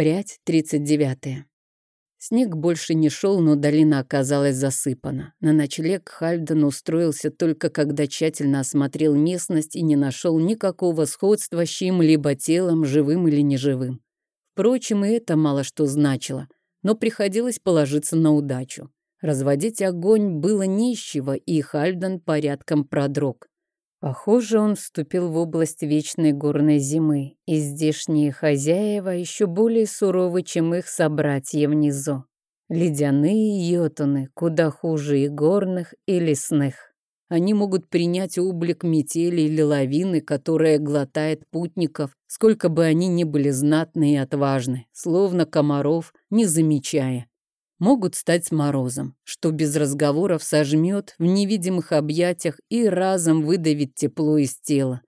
Прядь 39. Снег больше не шел, но долина оказалась засыпана. На ночлег Хальден устроился только когда тщательно осмотрел местность и не нашел никакого сходства с чьим-либо телом, живым или неживым. Впрочем, и это мало что значило, но приходилось положиться на удачу. Разводить огонь было нищего, и Хальден порядком продрог. Похоже, он вступил в область вечной горной зимы, и здешние хозяева еще более суровы, чем их собратья внизу. Ледяные йотуны куда хуже и горных, и лесных. Они могут принять облик метели или лавины, которая глотает путников, сколько бы они ни были знатны и отважны, словно комаров, не замечая могут стать морозом, что без разговоров сожмет в невидимых объятиях и разом выдавит тепло из тела.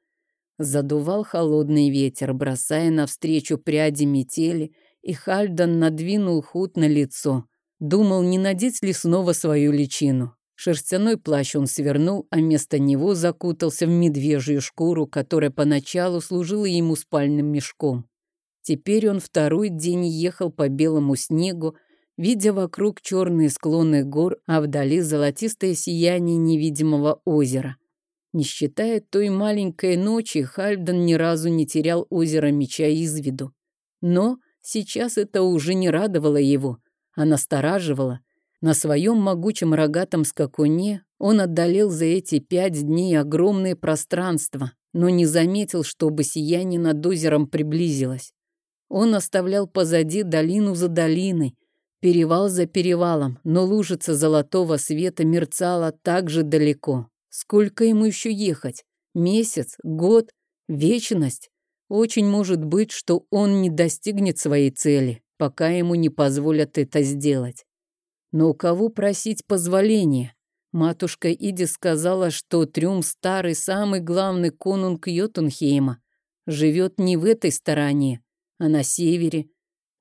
Задувал холодный ветер, бросая навстречу пряди метели, и Хальдан надвинул худ на лицо. Думал, не надеть ли снова свою личину. Шерстяной плащ он свернул, а вместо него закутался в медвежью шкуру, которая поначалу служила ему спальным мешком. Теперь он второй день ехал по белому снегу, видя вокруг черные склоны гор, а вдали золотистое сияние невидимого озера. Не считая той маленькой ночи, Хальден ни разу не терял озеро меча из виду. Но сейчас это уже не радовало его, а настораживало. На своем могучем рогатом скакуне он отдалил за эти пять дней огромное пространство, но не заметил, чтобы сияние над озером приблизилось. Он оставлял позади долину за долиной, Перевал за перевалом, но лужица золотого света мерцала так же далеко. Сколько ему еще ехать? Месяц? Год? Вечность? Очень может быть, что он не достигнет своей цели, пока ему не позволят это сделать. Но у кого просить позволения? Матушка Иди сказала, что Трюм старый, самый главный конунг Йотунхейма, живет не в этой стороне, а на севере,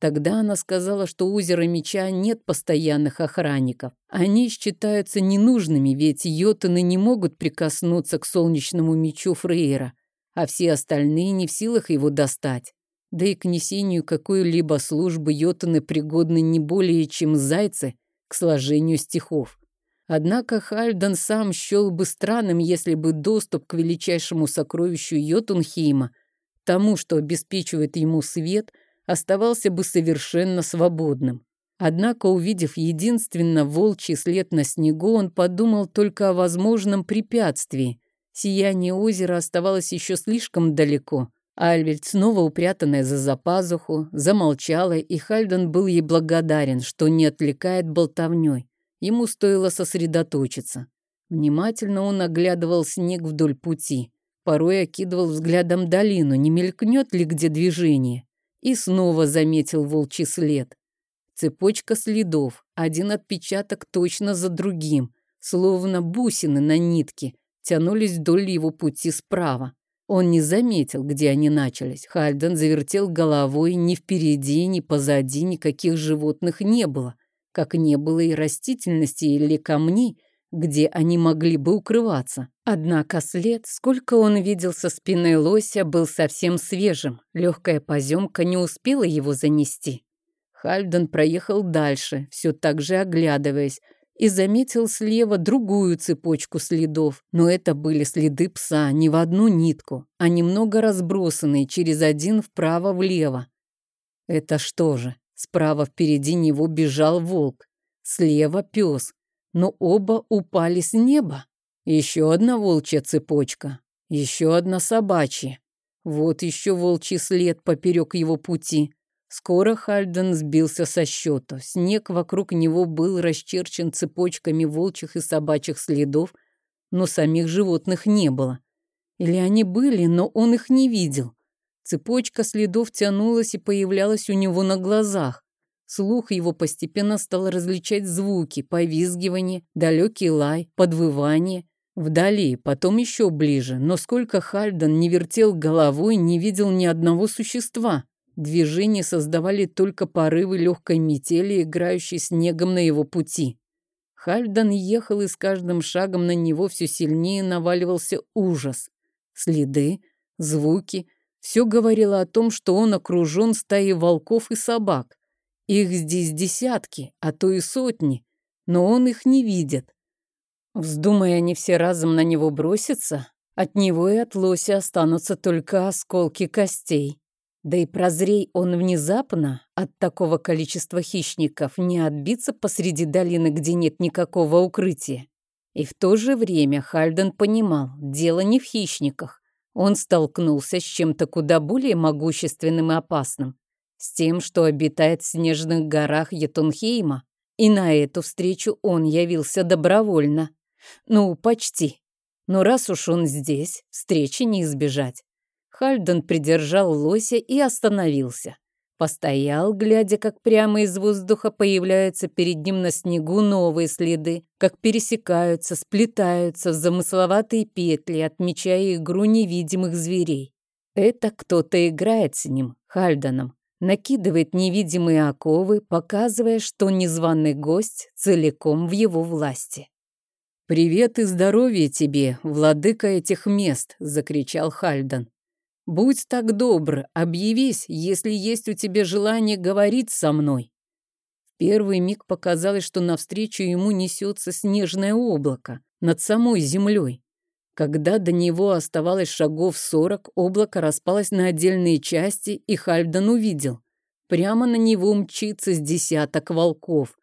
Тогда она сказала, что у озера Меча нет постоянных охранников. Они считаются ненужными, ведь йотаны не могут прикоснуться к солнечному мечу Фрейра, а все остальные не в силах его достать. Да и к несению какой-либо службы йотаны пригодны не более, чем зайцы к сложению стихов. Однако Хальдан сам счел бы странным, если бы доступ к величайшему сокровищу Йотунхейма, тому, что обеспечивает ему свет – оставался бы совершенно свободным. Однако, увидев единственно волчий след на снегу, он подумал только о возможном препятствии. Сияние озера оставалось еще слишком далеко. Альвельд, снова упрятанная за запазуху, замолчала, и Хальден был ей благодарен, что не отвлекает болтовней. Ему стоило сосредоточиться. Внимательно он оглядывал снег вдоль пути. Порой окидывал взглядом долину, не мелькнет ли где движение и снова заметил волчий след. Цепочка следов, один отпечаток точно за другим, словно бусины на нитке, тянулись вдоль его пути справа. Он не заметил, где они начались. Хальден завертел головой, ни впереди, ни позади никаких животных не было, как не было и растительности или камней, где они могли бы укрываться. Однако след, сколько он видел со спины лося, был совсем свежим. Легкая поземка не успела его занести. Хальден проехал дальше, все так же оглядываясь, и заметил слева другую цепочку следов. Но это были следы пса не в одну нитку, а немного разбросанные через один вправо-влево. Это что же? Справа впереди него бежал волк, слева пес, но оба упали с неба. Еще одна волчья цепочка, еще одна собачья. Вот еще волчий след поперек его пути. Скоро Хальден сбился со счета. Снег вокруг него был расчерчен цепочками волчьих и собачьих следов, но самих животных не было. Или они были, но он их не видел. Цепочка следов тянулась и появлялась у него на глазах. Слух его постепенно стал различать звуки, повизгивание, далекий лай, подвывание. Вдали, потом еще ближе, но сколько Хальден не вертел головой, не видел ни одного существа. Движения создавали только порывы легкой метели, играющей снегом на его пути. Хальдан ехал, и с каждым шагом на него все сильнее наваливался ужас. Следы, звуки, Все говорило о том, что он окружен стаей волков и собак. Их здесь десятки, а то и сотни, но он их не видит. Вздумая они все разом на него броситься, от него и от лося останутся только осколки костей. Да и прозрей он внезапно от такого количества хищников не отбиться посреди долины, где нет никакого укрытия. И в то же время Хальден понимал, дело не в хищниках. Он столкнулся с чем-то куда более могущественным и опасным. С тем, что обитает в снежных горах Етунхейма. И на эту встречу он явился добровольно. Ну, почти. Но раз уж он здесь, встречи не избежать. Хальден придержал лося и остановился. Постоял, глядя, как прямо из воздуха появляются перед ним на снегу новые следы, как пересекаются, сплетаются в замысловатые петли, отмечая игру невидимых зверей. Это кто-то играет с ним, Хальданом, накидывает невидимые оковы, показывая, что незваный гость целиком в его власти. «Привет и здоровье тебе, владыка этих мест!» — закричал Хальдан. Будь так добр, объявись, если есть у тебя желание говорить со мной. Первый миг показалось, что навстречу ему несется снежное облако над самой землей. Когда до него оставалось шагов сорок, облако распалось на отдельные части, и Хальдан увидел. Прямо на него мчится с десяток волков.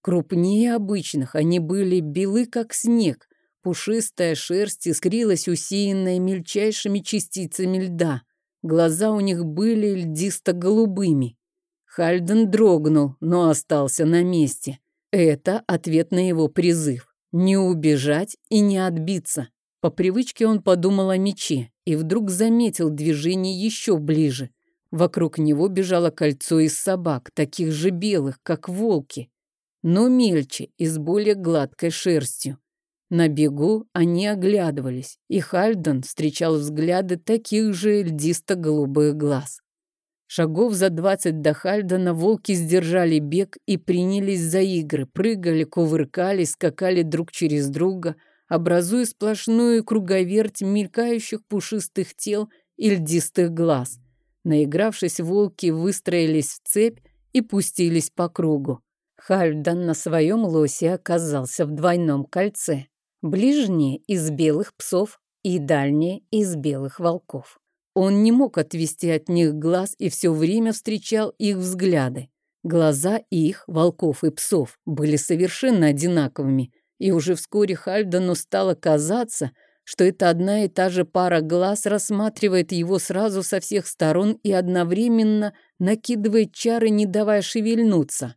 Крупнее обычных, они были белы, как снег, Пушистая шерсть искрилась, усеянная мельчайшими частицами льда. Глаза у них были льдисто-голубыми. Хальден дрогнул, но остался на месте. Это ответ на его призыв. Не убежать и не отбиться. По привычке он подумал о мече и вдруг заметил движение еще ближе. Вокруг него бежало кольцо из собак, таких же белых, как волки, но мельче и с более гладкой шерстью. На бегу они оглядывались, и Хальден встречал взгляды таких же льдисто-голубых глаз. Шагов за двадцать до Хальдена волки сдержали бег и принялись за игры, прыгали, кувыркались, скакали друг через друга, образуя сплошную круговерть мелькающих пушистых тел и льдистых глаз. Наигравшись, волки выстроились в цепь и пустились по кругу. Хальдан на своем лосе оказался в двойном кольце. Ближние из белых псов и дальние из белых волков. Он не мог отвести от них глаз и все время встречал их взгляды. Глаза их, волков и псов, были совершенно одинаковыми, и уже вскоре Хальдану стало казаться, что это одна и та же пара глаз рассматривает его сразу со всех сторон и одновременно накидывает чары, не давая шевельнуться.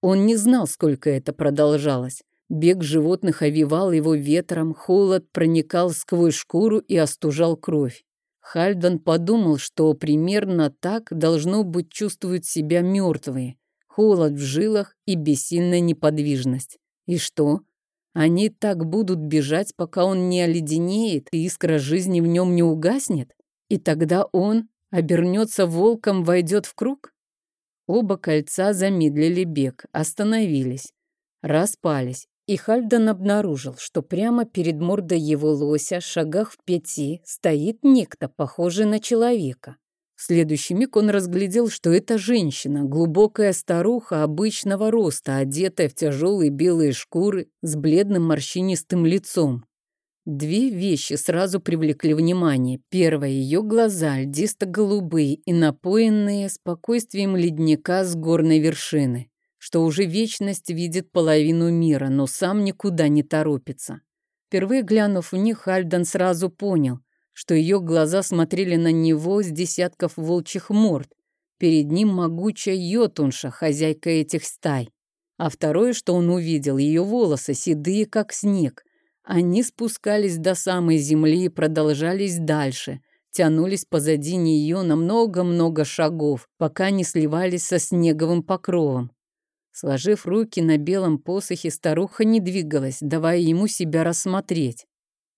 Он не знал, сколько это продолжалось. Бег животных овивал его ветром, холод проникал сквозь шкуру и остужал кровь. Хальдан подумал, что примерно так должно быть чувствуют себя мертвые. Холод в жилах и бессильная неподвижность. И что? Они так будут бежать, пока он не оледенеет и искра жизни в нем не угаснет? И тогда он обернется волком, войдет в круг? Оба кольца замедлили бег, остановились, распались, и Хальдан обнаружил, что прямо перед мордой его лося, шагах в пяти, стоит некто, похожий на человека. В следующий миг он разглядел, что это женщина, глубокая старуха обычного роста, одетая в тяжелые белые шкуры с бледным морщинистым лицом. Две вещи сразу привлекли внимание. Первое — ее глаза, льдисто-голубые и напоенные спокойствием ледника с горной вершины что уже вечность видит половину мира, но сам никуда не торопится. Впервые глянув в них, Альдан сразу понял, что ее глаза смотрели на него с десятков волчьих морд. Перед ним могучая йотунша, хозяйка этих стай. А второе, что он увидел, ее волосы, седые, как снег. Они спускались до самой земли и продолжались дальше, тянулись позади нее на много-много шагов, пока не сливались со снеговым покровом. Сложив руки на белом посохе, старуха не двигалась, давая ему себя рассмотреть.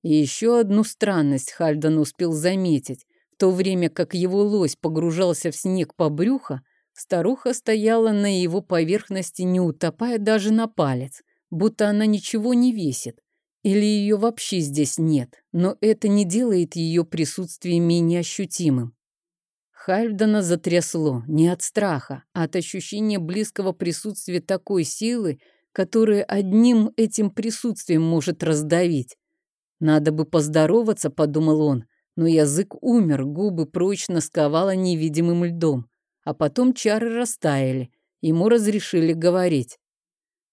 И еще одну странность Хальдан успел заметить. В то время как его лось погружался в снег по брюхо, старуха стояла на его поверхности, не утопая даже на палец, будто она ничего не весит. Или ее вообще здесь нет, но это не делает ее присутствие менее ощутимым. Хальдена затрясло не от страха, а от ощущения близкого присутствия такой силы, которая одним этим присутствием может раздавить. «Надо бы поздороваться», — подумал он, но язык умер, губы прочно сковало невидимым льдом. А потом чары растаяли, ему разрешили говорить.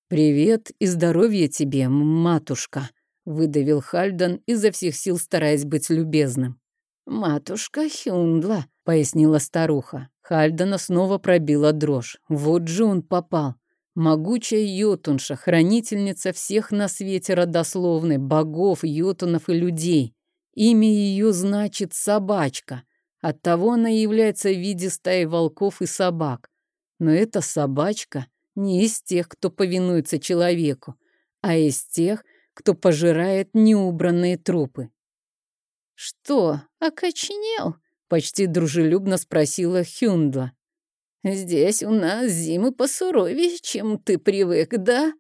«Привет и здоровья тебе, матушка», — выдавил Хальдан, изо всех сил стараясь быть любезным. «Матушка Хюндла», — пояснила старуха. Хальдана снова пробила дрожь. Вот же он попал. Могучая Йотунша, хранительница всех на свете родословной, богов, йотунов и людей. Имя ее значит «собачка». Оттого она является в виде стаи волков и собак. Но эта собачка не из тех, кто повинуется человеку, а из тех, кто пожирает неубранные трупы. «Что, окоченел?» — почти дружелюбно спросила Хюндла. Здесь у нас зимы посуровее, чем ты привык, да?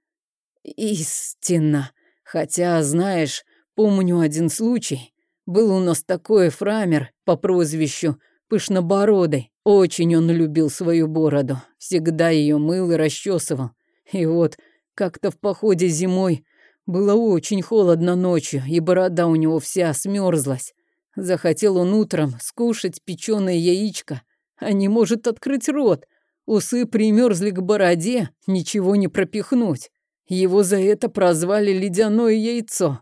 Истина. Хотя, знаешь, помню один случай. Был у нас такой фрамер по прозвищу Пышнобородый. Очень он любил свою бороду. Всегда ее мыл и расчесывал. И вот, как-то в походе зимой было очень холодно ночью, и борода у него вся смерзлась. Захотел он утром скушать печеное яичко, а не может открыть рот. Усы примерзли к бороде, ничего не пропихнуть. Его за это прозвали «ледяное яйцо».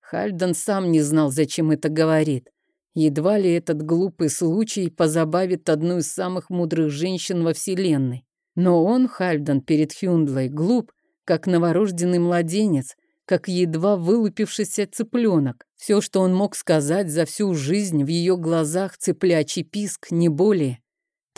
Хальден сам не знал, зачем это говорит. Едва ли этот глупый случай позабавит одну из самых мудрых женщин во Вселенной. Но он, Хальден, перед Хюндлой, глуп, как новорожденный младенец, как едва вылупившийся цыпленок. Все, что он мог сказать за всю жизнь, в ее глазах цыплячий писк, не более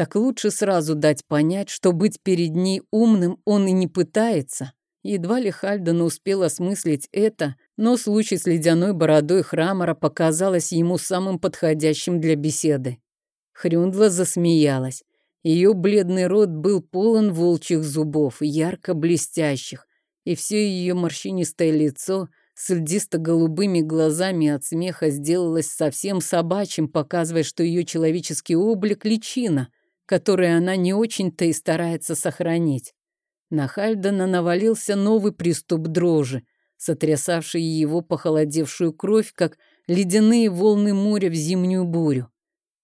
так лучше сразу дать понять, что быть перед ней умным он и не пытается. Едва ли Хальден успел осмыслить это, но случай с ледяной бородой Храмора показалось ему самым подходящим для беседы. Хрюндла засмеялась. Ее бледный рот был полон волчьих зубов, ярко блестящих, и все ее морщинистое лицо с льдисто-голубыми глазами от смеха сделалось совсем собачьим, показывая, что ее человеческий облик — личина — которые она не очень-то и старается сохранить. На Хальдена навалился новый приступ дрожи, сотрясавший его похолодевшую кровь, как ледяные волны моря в зимнюю бурю.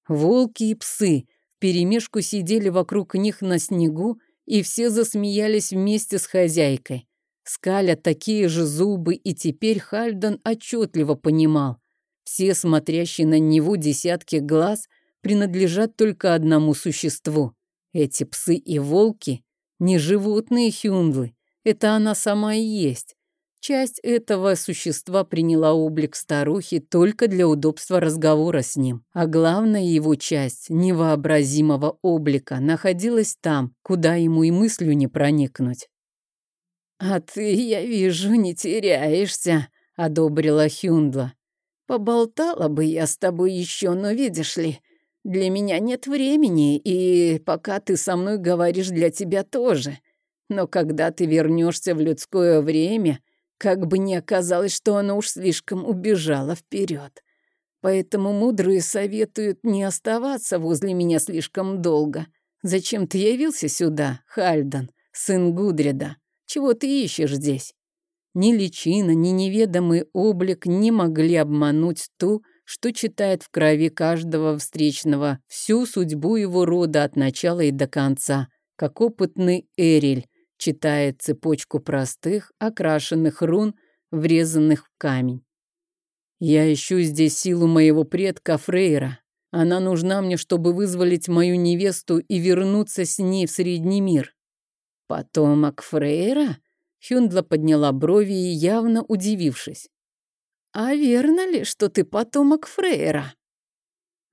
Волки и псы вперемешку сидели вокруг них на снегу, и все засмеялись вместе с хозяйкой. Скаля такие же зубы, и теперь Хальден отчетливо понимал. Все смотрящие на него десятки глаз принадлежат только одному существу. Эти псы и волки не животные хюндлы, это она сама и есть. Часть этого существа приняла облик старухи только для удобства разговора с ним, а главная его часть невообразимого облика находилась там, куда ему и мыслью не проникнуть. «А ты, я вижу, не теряешься», — одобрила Хюндла. «Поболтала бы я с тобой еще, но видишь ли, для меня нет времени, и пока ты со мной говоришь, для тебя тоже. Но когда ты вернешься в людское время, как бы ни оказалось, что оно уж слишком убежало вперед. Поэтому мудрые советуют не оставаться возле меня слишком долго. Зачем ты явился сюда, Хальдан, сын Гудрида? Чего ты ищешь здесь? Ни личина, ни неведомый облик не могли обмануть ту, что читает в крови каждого встречного всю судьбу его рода от начала и до конца, как опытный Эриль читает цепочку простых, окрашенных рун, врезанных в камень. «Я ищу здесь силу моего предка Фрейра. Она нужна мне, чтобы вызволить мою невесту и вернуться с ней в Средний мир». «Потомок Фрейра?» Хюндла подняла брови, явно удивившись. «А верно ли, что ты потомок Фрейра?»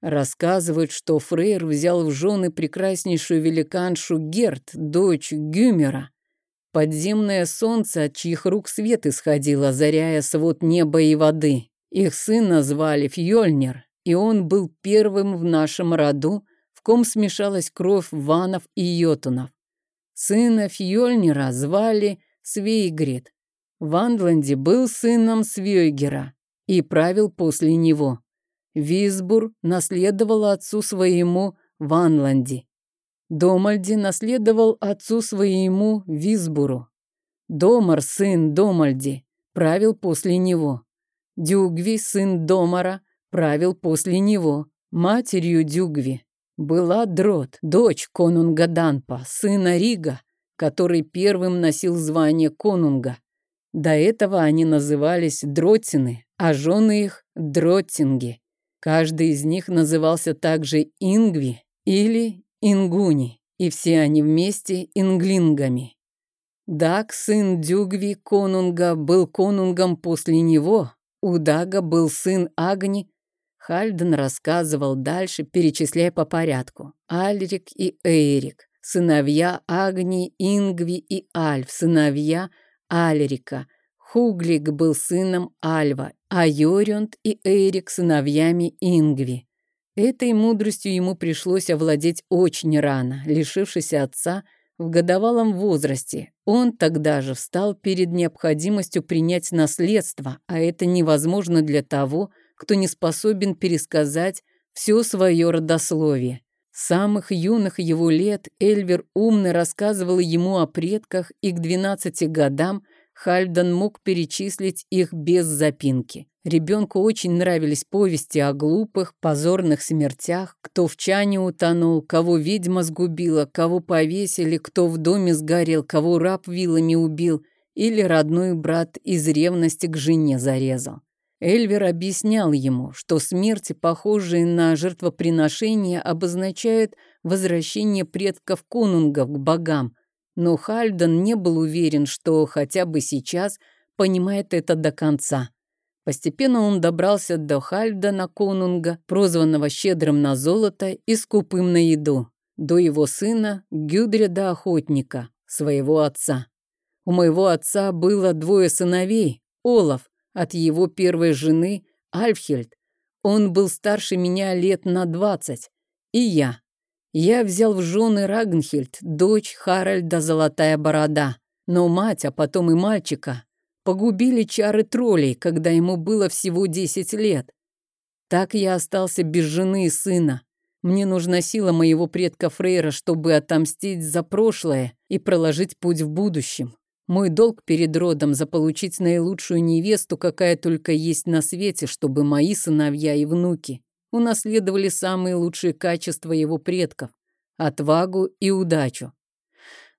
Рассказывают, что Фрейр взял в жены прекраснейшую великаншу Герт, дочь Гюмера. Подземное солнце, от чьих рук свет исходил, озаряя свод неба и воды. Их сына звали Фьёльнир, и он был первым в нашем роду, в ком смешалась кровь ванов и йотунов. Сына Фьёльнира звали Свейгрид, в Андланде был сыном Свёйгера и правил после него. Висбур наследовал отцу своему в Анланде. Домальди наследовал отцу своему Висбуру. Домар, сын Домальди, правил после него. Дюгви, сын Домара, правил после него. Матерью Дюгви была Дрот, дочь конунга Данпа, сына Рига, который первым носил звание конунга. До этого они назывались Дротины, а жены их – Дроттинги. Каждый из них назывался также Ингви или Ингуни, и все они вместе инглингами. Даг, сын Дюгви конунга, был конунгом после него. У Дага был сын Агни. Хальден рассказывал дальше, перечисляя по порядку. Альрик и Эйрик, сыновья Агни, Ингви и Альф, сыновья Альрика. Хуглик был сыном Альва, а Йорюнд и Эйрик сыновьями Ингви. Этой мудростью ему пришлось овладеть очень рано, лишившись отца в годовалом возрасте. Он тогда же встал перед необходимостью принять наследство, а это невозможно для того, кто не способен пересказать все свое родословие. С самых юных его лет Эльвер умно рассказывал ему о предках и к 12 годам Хальдан мог перечислить их без запинки. Ребенку очень нравились повести о глупых, позорных смертях, кто в чане утонул, кого ведьма сгубила, кого повесили, кто в доме сгорел, кого раб вилами убил или родной брат из ревности к жене зарезал. Эльвер объяснял ему, что смерти, похожие на жертвоприношение, обозначают возвращение предков конунгов к богам, но Хальден не был уверен, что хотя бы сейчас понимает это до конца. Постепенно он добрался до Хальдена Конунга, прозванного щедрым на золото и скупым на еду, до его сына Гюдреда Охотника, своего отца. У моего отца было двое сыновей, Олаф, от его первой жены Альфхельд. Он был старше меня лет на двадцать, и я, я взял в жены Рагнхельд, дочь Харальда Золотая Борода. Но мать, а потом и мальчика, погубили чары троллей, когда ему было всего десять лет. Так я остался без жены и сына. Мне нужна сила моего предка Фрейра, чтобы отомстить за прошлое и проложить путь в будущем. Мой долг перед родом заполучить наилучшую невесту, какая только есть на свете, чтобы мои сыновья и внуки унаследовали самые лучшие качества его предков – отвагу и удачу.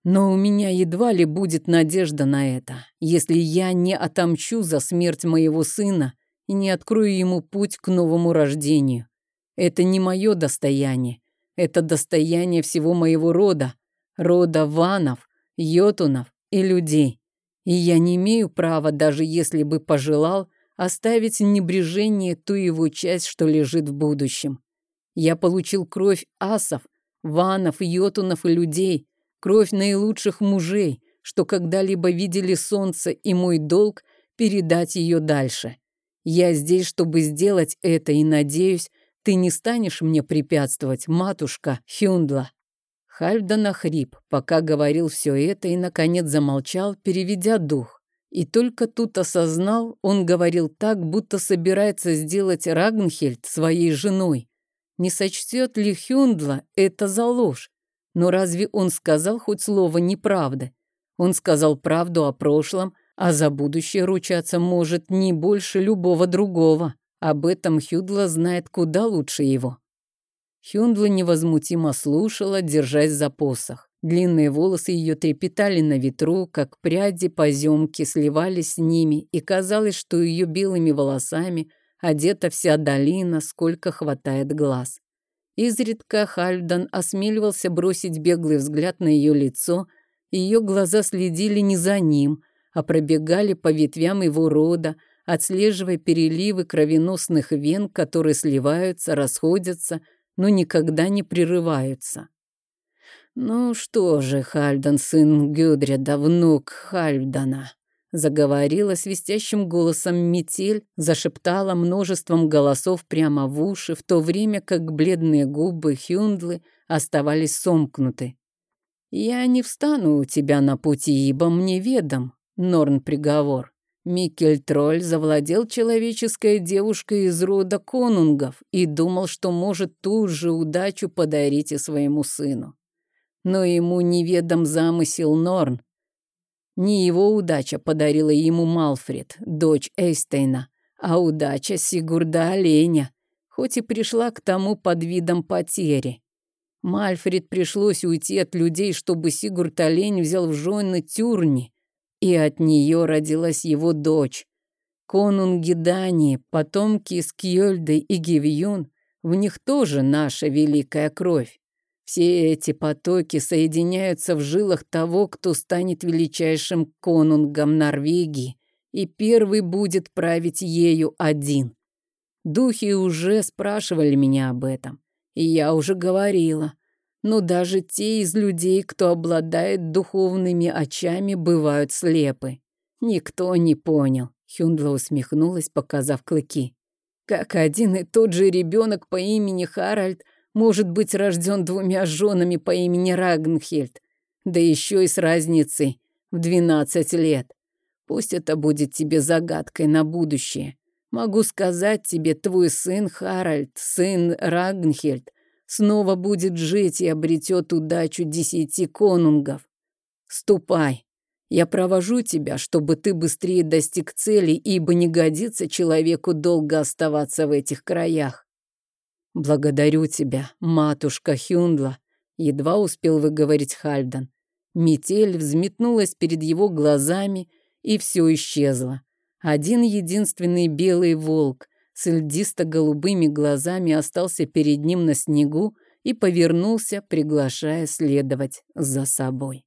Но у меня едва ли будет надежда на это, если я не отомчу за смерть моего сына и не открою ему путь к новому рождению. Это не мое достояние, это достояние всего моего рода, рода ванов, йотунов и людей. И я не имею права, даже если бы пожелал, оставить в небрежении ту его часть, что лежит в будущем. Я получил кровь асов, ванов, йотунов и людей, кровь наилучших мужей, что когда-либо видели солнце, и мой долг — передать ее дальше. Я здесь, чтобы сделать это, и надеюсь, ты не станешь мне препятствовать, матушка Хюндла. Хальфдан охрип, пока говорил все это, и, наконец, замолчал, переведя дух. И только тут осознал, он говорил так, будто собирается сделать Рагнхельд своей женой. Не сочтет ли Хюндла это за ложь? Но разве он сказал хоть слово неправды? Он сказал правду о прошлом, а за будущее ручаться может не больше любого другого. Об этом Хюдла знает куда лучше его. Хюндла невозмутимо слушала, держась за посох. Длинные волосы ее трепетали на ветру, как пряди поземки сливались с ними, и казалось, что ее белыми волосами одета вся долина, сколько хватает глаз. Изредка Хальдан осмеливался бросить беглый взгляд на ее лицо, ее глаза следили не за ним, а пробегали по ветвям его рода, отслеживая переливы кровеносных вен, которые сливаются, расходятся, но никогда не прерываются. «Ну что же, Хальдан, сын Гюдреда, внук Хальдана», заговорила свистящим голосом метель, зашептала множеством голосов прямо в уши, в то время как бледные губы Хюндлы оставались сомкнуты. «Я не встану у тебя на пути, ибо мне ведом, Норн приговор. Микель Тролль завладел человеческой девушкой из рода конунгов и думал, что может ту же удачу подарить и своему сыну. Но ему неведом замысел Норн. Не его удача подарила ему Малфред, дочь Эйстейна, а удача Сигурда Оленя, хоть и пришла к тому под видом потери. Мальфред пришлось уйти от людей, чтобы Сигурд Олень взял в жены Тюрни, и от нее родилась его дочь. Конунги Дании, потомки Скьёльды и Гивьюн, в них тоже наша великая кровь. Все эти потоки соединяются в жилах того, кто станет величайшим конунгом Норвегии, и первый будет править ею один. Духи уже спрашивали меня об этом, и я уже говорила – но даже те из людей, кто обладает духовными очами, бывают слепы. Никто не понял. Хюндла усмехнулась, показав клыки. Как один и тот же ребенок по имени Харальд может быть рожден двумя женами по имени Рагнхельд, да еще и с разницей в 12 лет. Пусть это будет тебе загадкой на будущее. Могу сказать тебе, твой сын Харальд, сын Рагнхельд, снова будет жить и обретет удачу десяти конунгов. Ступай. Я провожу тебя, чтобы ты быстрее достиг цели, ибо не годится человеку долго оставаться в этих краях. Благодарю тебя, матушка Хюндла, едва успел выговорить Хальдан. Метель взметнулась перед его глазами, и все исчезло. Один единственный белый волк, с льдисто-голубыми глазами остался перед ним на снегу и повернулся, приглашая следовать за собой.